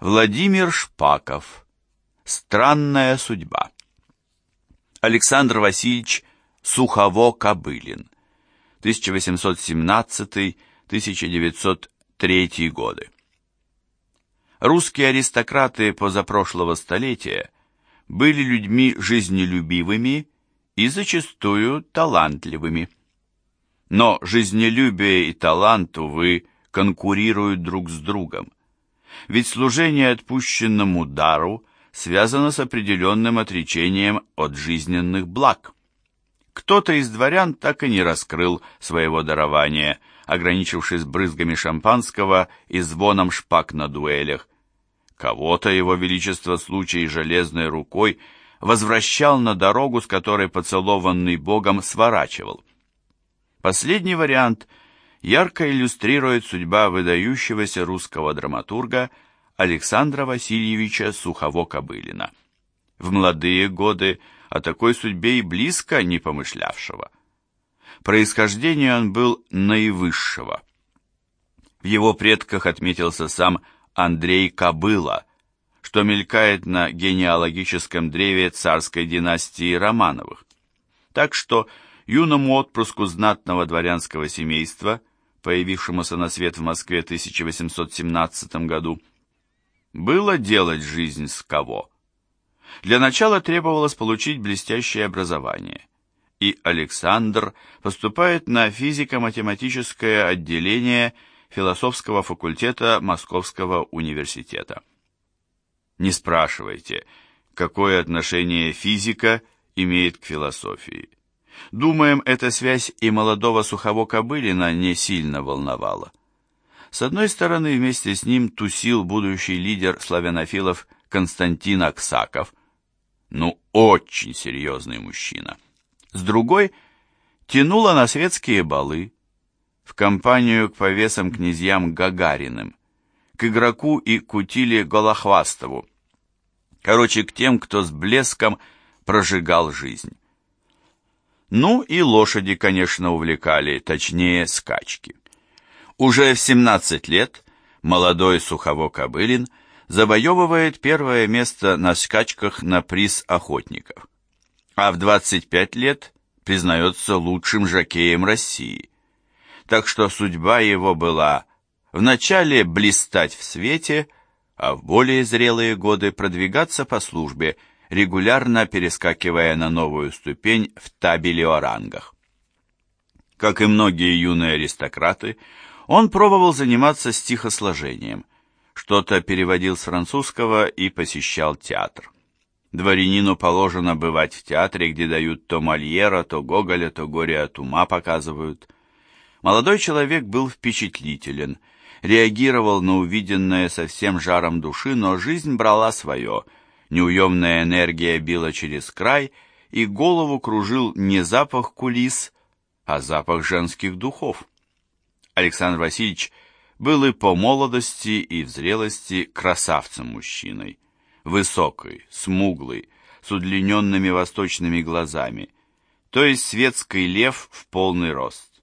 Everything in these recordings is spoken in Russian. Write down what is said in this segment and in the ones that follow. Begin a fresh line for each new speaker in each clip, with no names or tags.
Владимир Шпаков. Странная судьба. Александр Васильевич Сухово-Кобылин. 1817-1903 годы. Русские аристократы позапрошлого столетия были людьми жизнелюбивыми и зачастую талантливыми. Но жизнелюбие и талант, увы, конкурируют друг с другом. Ведь служение отпущенному дару связано с определенным отречением от жизненных благ. Кто-то из дворян так и не раскрыл своего дарования, ограничившись брызгами шампанского и звоном шпаг на дуэлях. Кого-то его величество случай железной рукой возвращал на дорогу, с которой поцелованный Богом сворачивал. Последний вариант ярко иллюстрирует судьба выдающегося русского драматурга Александра Васильевича Сухово-Кобылина. В молодые годы о такой судьбе и близко не помышлявшего. Происхождение он был наивысшего. В его предках отметился сам Андрей Кобыла, что мелькает на генеалогическом древе царской династии Романовых. Так что юному отпрыску знатного дворянского семейства, появившемуся на свет в Москве в 1817 году, было делать жизнь с кого. Для начала требовалось получить блестящее образование, и Александр поступает на физико-математическое отделение философского факультета Московского университета. Не спрашивайте, какое отношение физика имеет к философии. Думаем, эта связь и молодого Сухово-Кобылина не сильно волновала. С одной стороны, вместе с ним тусил будущий лидер славянофилов Константин Аксаков, ну, очень серьезный мужчина. С другой, тянуло на светские балы, в компанию к повесам князьям Гагариным, к игроку и кутиле Голохвастову. Короче, к тем, кто с блеском прожигал жизнь. Ну и лошади, конечно, увлекали, точнее, скачки. Уже в 17 лет молодой Сухово-Кобылин завоевывает первое место на скачках на приз охотников, а в 25 лет признается лучшим жокеем России. Так что судьба его была вначале блистать в свете, а в более зрелые годы продвигаться по службе, регулярно перескакивая на новую ступень в табеле о рангах. Как и многие юные аристократы, он пробовал заниматься стихосложением, что-то переводил с французского и посещал театр. Дворянину положено бывать в театре, где дают то Мольера, то Гоголя, то Горе от ума показывают. Молодой человек был впечатлителен – реагировал на увиденное со всем жаром души, но жизнь брала свое. Неуемная энергия била через край, и голову кружил не запах кулис, а запах женских духов. Александр Васильевич был и по молодости, и в зрелости красавцем-мужчиной. Высокий, смуглый, с удлиненными восточными глазами, то есть светский лев в полный рост.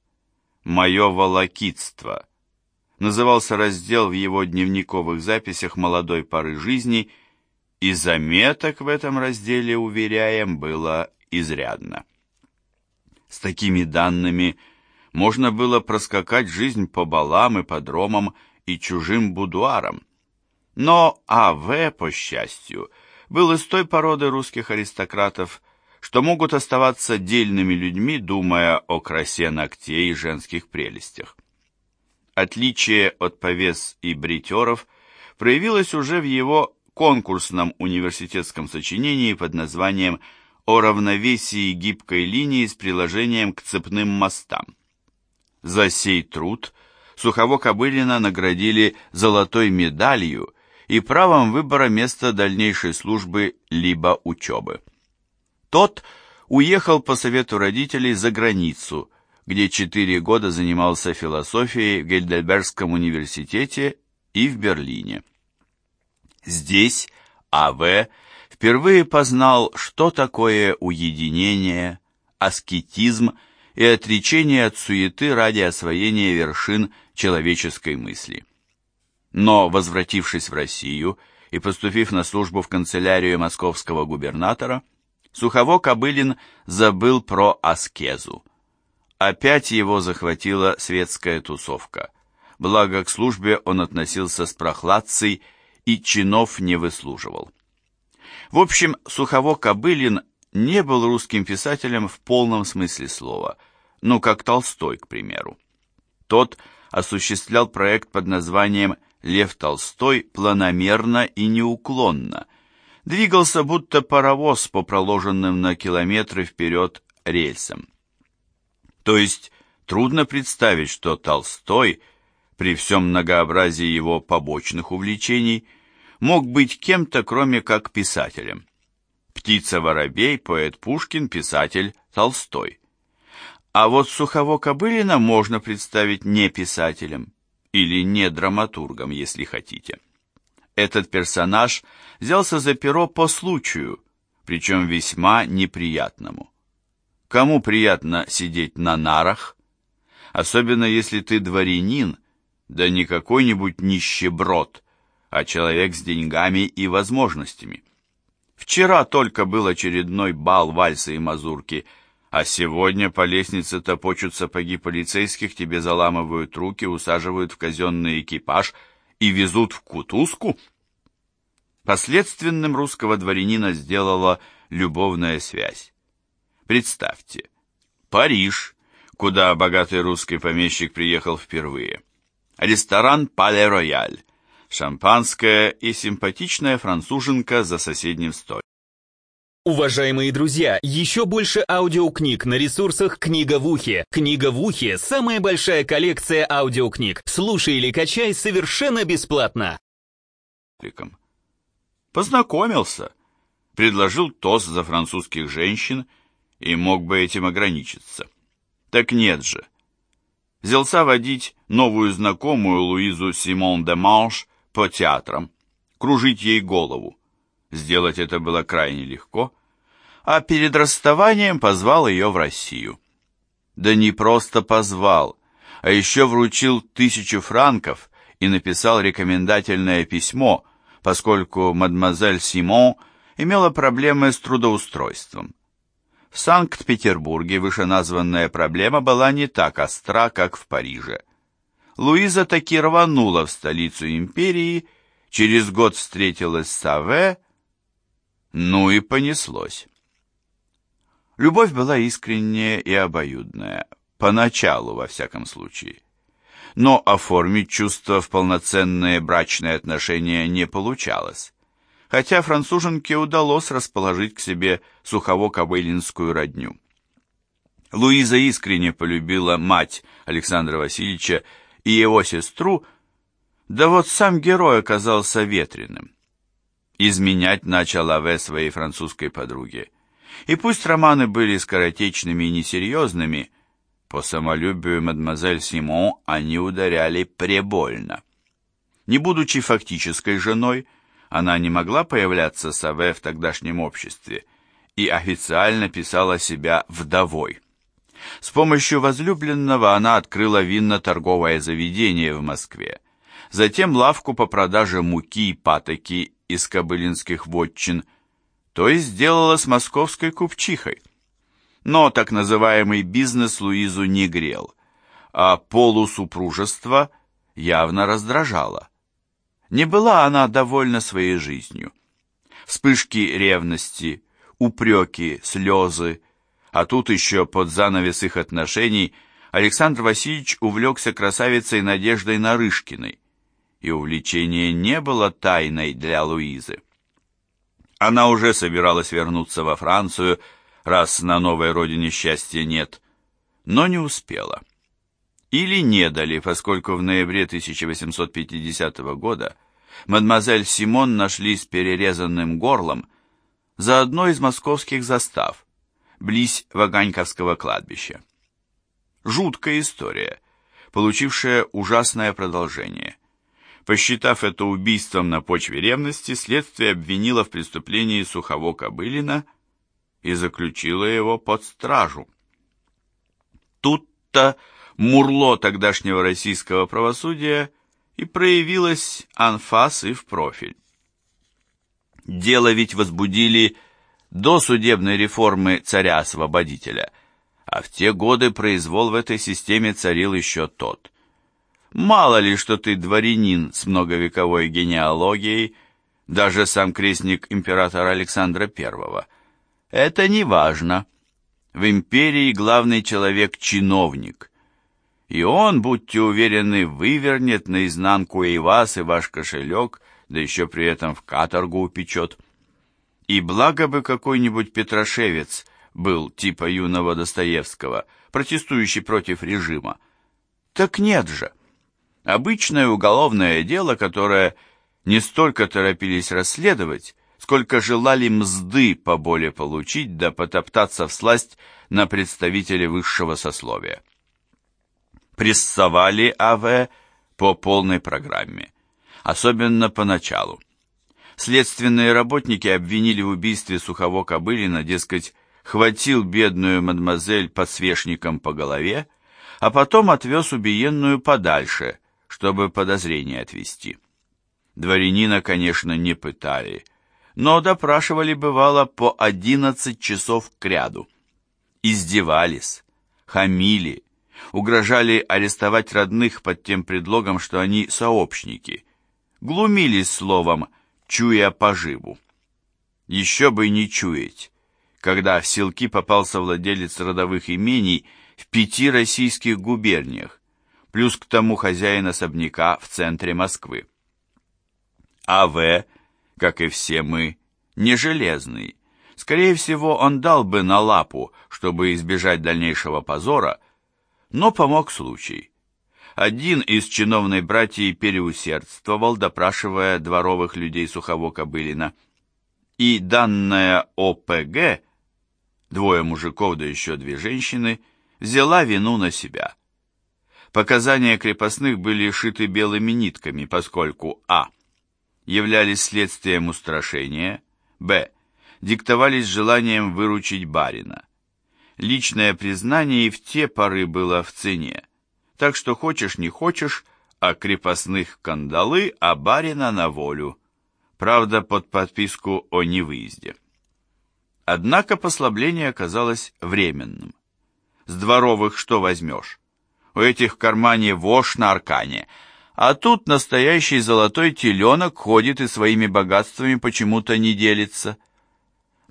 «Мое волокитство», назывался раздел в его дневниковых записях молодой поры жизни, и заметок в этом разделе, уверяем, было изрядно. С такими данными можно было проскакать жизнь по балам и подромам и чужим будуарам. Но А.В., по счастью, был из той породы русских аристократов, что могут оставаться дельными людьми, думая о красе ногтей и женских прелестях. Отличие от повес и бритеров проявилось уже в его конкурсном университетском сочинении под названием «О равновесии гибкой линии с приложением к цепным мостам». За сей труд Сухово-Кобылина наградили золотой медалью и правом выбора места дальнейшей службы либо учебы. Тот уехал по совету родителей за границу – где четыре года занимался философией в Гейдельбергском университете и в Берлине. Здесь А.В. впервые познал, что такое уединение, аскетизм и отречение от суеты ради освоения вершин человеческой мысли. Но, возвратившись в Россию и поступив на службу в канцелярию московского губернатора, Сухово-Кобылин забыл про аскезу. Опять его захватила светская тусовка. Благо к службе он относился с прохладцей и чинов не выслуживал. В общем, Сухово-Кобылин не был русским писателем в полном смысле слова, ну, как Толстой, к примеру. Тот осуществлял проект под названием «Лев Толстой планомерно и неуклонно», двигался будто паровоз по проложенным на километры вперед рельсам. То есть трудно представить, что Толстой, при всем многообразии его побочных увлечений, мог быть кем-то, кроме как писателем. Птица-воробей, поэт Пушкин, писатель Толстой. А вот Сухого Кобылина можно представить не писателем, или не драматургом, если хотите. Этот персонаж взялся за перо по случаю, причем весьма неприятному. Кому приятно сидеть на нарах? Особенно если ты дворянин, да не какой-нибудь нищеброд, а человек с деньгами и возможностями. Вчера только был очередной бал вальса и мазурки, а сегодня по лестнице топочут сапоги полицейских, тебе заламывают руки, усаживают в казенный экипаж и везут в кутузку. Последственным русского дворянина сделала любовная связь. Представьте, Париж, куда богатый русский помещик приехал впервые. Ресторан «Пале Рояль», шампанское и симпатичная француженка за соседним столиком.
Уважаемые друзья, еще больше аудиокниг на ресурсах «Книга в ухе». «Книга в ухе» — самая большая коллекция аудиокниг. Слушай или качай совершенно бесплатно.
Познакомился, предложил тост за французских женщин и мог бы этим ограничиться. Так нет же. Взялся водить новую знакомую Луизу Симон де Манш по театрам, кружить ей голову. Сделать это было крайне легко, а перед расставанием позвал ее в Россию. Да не просто позвал, а еще вручил тысячу франков и написал рекомендательное письмо, поскольку мадемуазель Симон имела проблемы с трудоустройством. В Санкт-Петербурге вышеназванная проблема была не так остра, как в Париже. Луиза таки рванула в столицу империи, через год встретилась с Саве, ну и понеслось. Любовь была искренняя и обоюдная, поначалу, во всяком случае. Но оформить чувства в полноценные брачные отношения не получалось, хотя француженке удалось расположить к себе сухово-кобылинскую родню. Луиза искренне полюбила мать Александра Васильевича и его сестру, да вот сам герой оказался ветреным. Изменять начал Аве своей французской подруге. И пусть романы были скоротечными и несерьезными, по самолюбию мадемуазель Симон они ударяли пребольно. Не будучи фактической женой, она не могла появляться с Аве в тогдашнем обществе и официально писала себя вдовой. С помощью возлюбленного она открыла винно-торговое заведение в Москве, затем лавку по продаже муки и патоки из кобылинских вотчин, то есть сделала с московской купчихой. Но так называемый бизнес Луизу не грел, а полусупружество явно раздражало. Не была она довольна своей жизнью. Вспышки ревности, упреки, слезы, а тут еще под занавес их отношений Александр Васильевич увлекся красавицей Надеждой Нарышкиной, и увлечение не было тайной для Луизы. Она уже собиралась вернуться во Францию, раз на новой родине счастья нет, но не успела. Или не дали, поскольку в ноябре 1850 года мадемуазель Симон нашли с перерезанным горлом за одной из московских застав – близ Ваганьковского кладбища. Жуткая история, получившая ужасное продолжение. Посчитав это убийством на почве ревности, следствие обвинило в преступлении Сухово Кобылина и заключило его под стражу. Тут-то мурло тогдашнего российского правосудия и проявилась анфас и в профиль. Дело ведь возбудили до судебной реформы царя-освободителя, а в те годы произвол в этой системе царил еще тот. Мало ли, что ты дворянин с многовековой генеалогией, даже сам крестник императора Александра I. Это не важно. В империи главный человек – чиновник. И он, будьте уверены, вывернет наизнанку и вас, и ваш кошелек, да еще при этом в каторгу упечет. И благо бы какой-нибудь Петрошевец был типа юного Достоевского, протестующий против режима. Так нет же. Обычное уголовное дело, которое не столько торопились расследовать, сколько желали мзды поболее получить да потоптаться в сласть на представителей высшего сословия. Прессовали АВ по полной программе, особенно поначалу. Следственные работники обвинили в убийстве Сухово Кобылина, дескать, хватил бедную мадемуазель подсвечником по голове, а потом отвез убиенную подальше, чтобы подозрение отвести. Дворянина, конечно, не пытали, но допрашивали, бывало, по одиннадцать часов кряду. Издевались, хамили, угрожали арестовать родных под тем предлогом, что они сообщники, глумились словом «чуя поживу». Еще бы не чуять, когда в селки попался владелец родовых имений в пяти российских губерниях, плюс к тому хозяин особняка в центре Москвы. А.В., как и все мы, не железный. Скорее всего, он дал бы на лапу, чтобы избежать дальнейшего позора, но помог случай. Один из чиновной братьев переусердствовал, допрашивая дворовых людей сухого Кобылина. И данная ОПГ, двое мужиков да еще две женщины, взяла вину на себя. Показания крепостных были шиты белыми нитками, поскольку а – являлись следствием устрашения, б. диктовались желанием выручить барина. Личное признание и в те поры было в цене, так что хочешь не хочешь, а крепостных кандалы, а барина на волю. Правда, под подписку о невыезде. Однако послабление оказалось временным. С дворовых что возьмешь? У этих в кармане вошь на аркане – а тут настоящий золотой теленок ходит и своими богатствами почему-то не делится.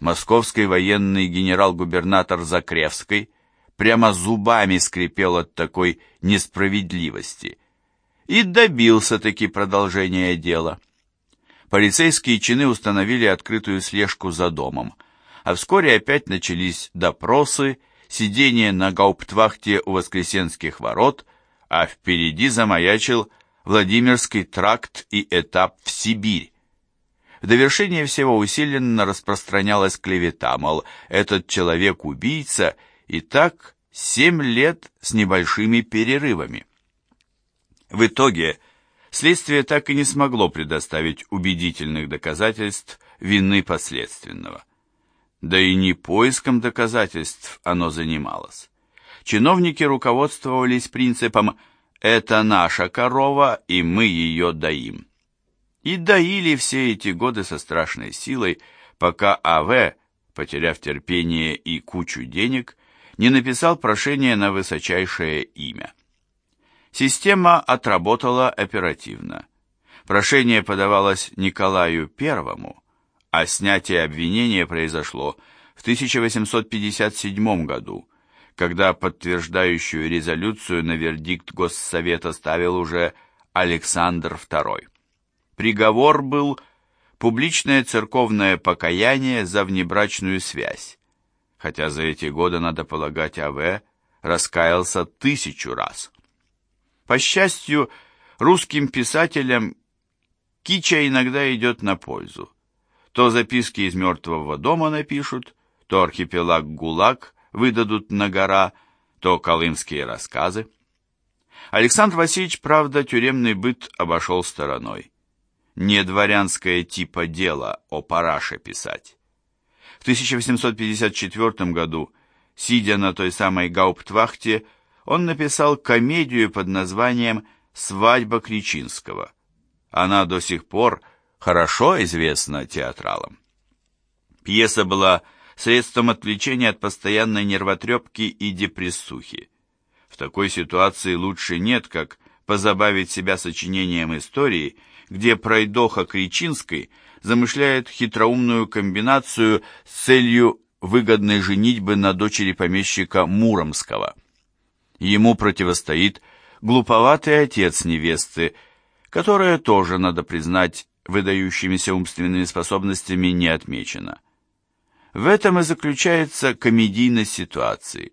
Московский военный генерал-губернатор Закревский прямо зубами скрипел от такой несправедливости и добился-таки продолжения дела. Полицейские чины установили открытую слежку за домом, а вскоре опять начались допросы, сидение на гауптвахте у Воскресенских ворот, а впереди замаячил Владимирский тракт и этап в Сибирь. В довершение всего усиленно распространялась клевета, мол, этот человек убийца, и так семь лет с небольшими перерывами. В итоге следствие так и не смогло предоставить убедительных доказательств вины последственного. Да и не поиском доказательств оно занималось. Чиновники руководствовались принципом это наша корова, и мы ее доим. И доили все эти годы со страшной силой, пока А.В., потеряв терпение и кучу денег, не написал прошение на высочайшее имя. Система отработала оперативно. Прошение подавалось Николаю Первому, а снятие обвинения произошло в 1857 году, когда подтверждающую резолюцию на вердикт Госсовета ставил уже Александр II. Приговор был публичное церковное покаяние за внебрачную связь, хотя за эти годы, надо полагать, А.В. раскаялся тысячу раз. По счастью, русским писателям кича иногда идет на пользу. То записки из мертвого дома напишут, то архипелаг ГУЛАГ выдадут на гора, то колымские рассказы. Александр Васильевич, правда, тюремный быт обошел стороной. Не дворянское типа дело о параше писать. В 1854 году, сидя на той самой гауптвахте, он написал комедию под названием «Свадьба Кричинского». Она до сих пор хорошо известна театралам. Пьеса была средством отвлечения от постоянной нервотрепки и депрессухи. В такой ситуации лучше нет, как позабавить себя сочинением истории, где пройдоха Кричинской замышляет хитроумную комбинацию с целью выгодной женитьбы на дочери помещика Муромского. Ему противостоит глуповатый отец невесты, которая тоже, надо признать, выдающимися умственными способностями не отмечена. В этом и заключается комедийность ситуации.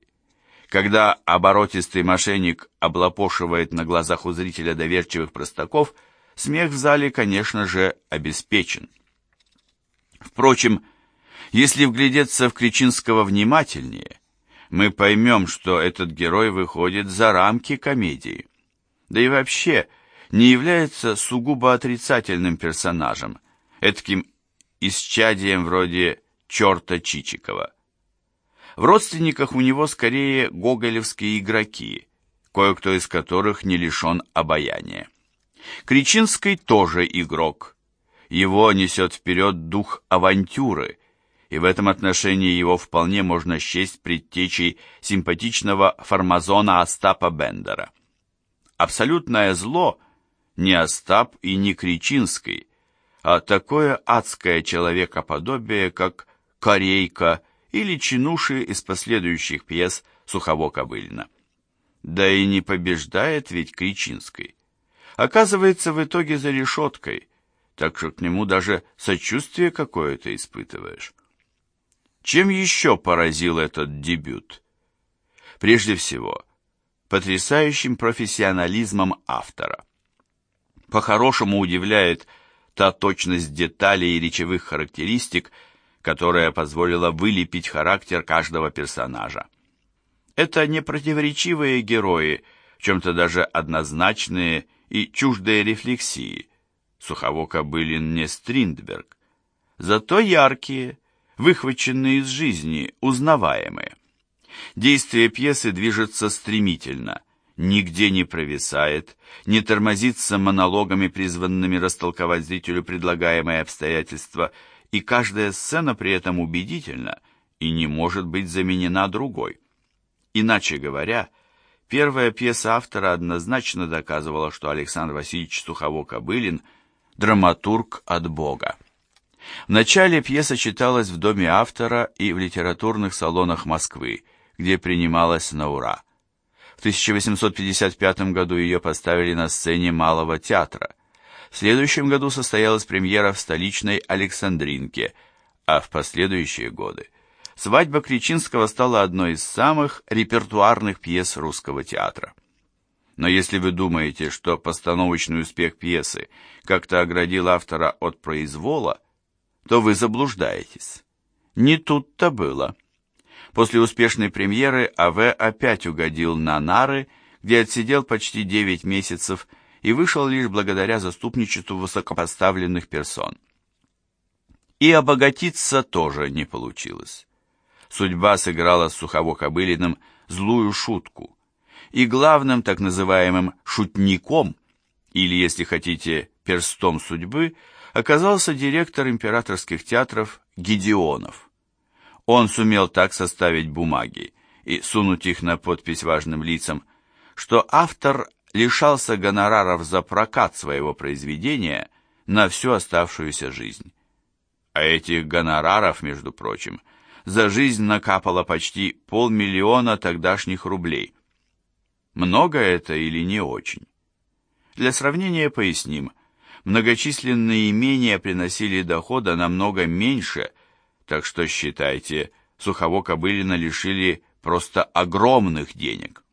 Когда оборотистый мошенник облапошивает на глазах у зрителя доверчивых простаков, смех в зале, конечно же, обеспечен. Впрочем, если вглядеться в Кричинского внимательнее, мы поймем, что этот герой выходит за рамки комедии. Да и вообще не является сугубо отрицательным персонажем, этким исчадием вроде черта Чичикова. В родственниках у него скорее гоголевские игроки, кое-кто из которых не лишен обаяния. Кричинский тоже игрок. Его несет вперед дух авантюры, и в этом отношении его вполне можно счесть предтечей симпатичного фармазона Остапа Бендера. Абсолютное зло не Остап и не Кричинский, а такое адское человекоподобие, как Корейка или Чинуши из последующих пьес Сухово-Кобылина. Да и не побеждает ведь Кричинской. Оказывается в итоге за решеткой, так что к нему даже сочувствие какое-то испытываешь. Чем еще поразил этот дебют? Прежде всего, потрясающим профессионализмом автора. По-хорошему удивляет та точность деталей и речевых характеристик, которая позволила вылепить характер каждого персонажа. Это не противоречивые герои, в чем-то даже однозначные и чуждые рефлексии. Сухово-Кобылин не Стриндберг. Зато яркие, выхваченные из жизни, узнаваемые. Действие пьесы движется стремительно, нигде не провисает, не тормозится монологами, призванными растолковать зрителю предлагаемые обстоятельства, и каждая сцена при этом убедительна и не может быть заменена другой. Иначе говоря, первая пьеса автора однозначно доказывала, что Александр Васильевич Сухово-Кобылин – драматург от Бога. Вначале пьеса читалась в доме автора и в литературных салонах Москвы, где принималась на ура. В 1855 году ее поставили на сцене Малого театра. В следующем году состоялась премьера в столичной Александринке, а в последующие годы «Свадьба Кричинского» стала одной из самых репертуарных пьес русского театра. Но если вы думаете, что постановочный успех пьесы как-то оградил автора от произвола, то вы заблуждаетесь. Не тут-то было. После успешной премьеры А.В. опять угодил на нары, где отсидел почти 9 месяцев и вышел лишь благодаря заступничеству высокопоставленных персон. И обогатиться тоже не получилось. Судьба сыграла с Сухово-Кобылиным злую шутку. И главным так называемым «шутником», или, если хотите, перстом судьбы – оказался директор императорских театров Гедеонов. Он сумел так составить бумаги и сунуть их на подпись важным лицам, что автор лишался гонораров за прокат своего произведения на всю оставшуюся жизнь. А этих гонораров, между прочим, за жизнь накапало почти полмиллиона тогдашних рублей. Много это или не очень? Для сравнения поясним – многочисленные имения приносили дохода намного меньше, так что, считайте, Сухово-Кобылина лишили просто огромных денег.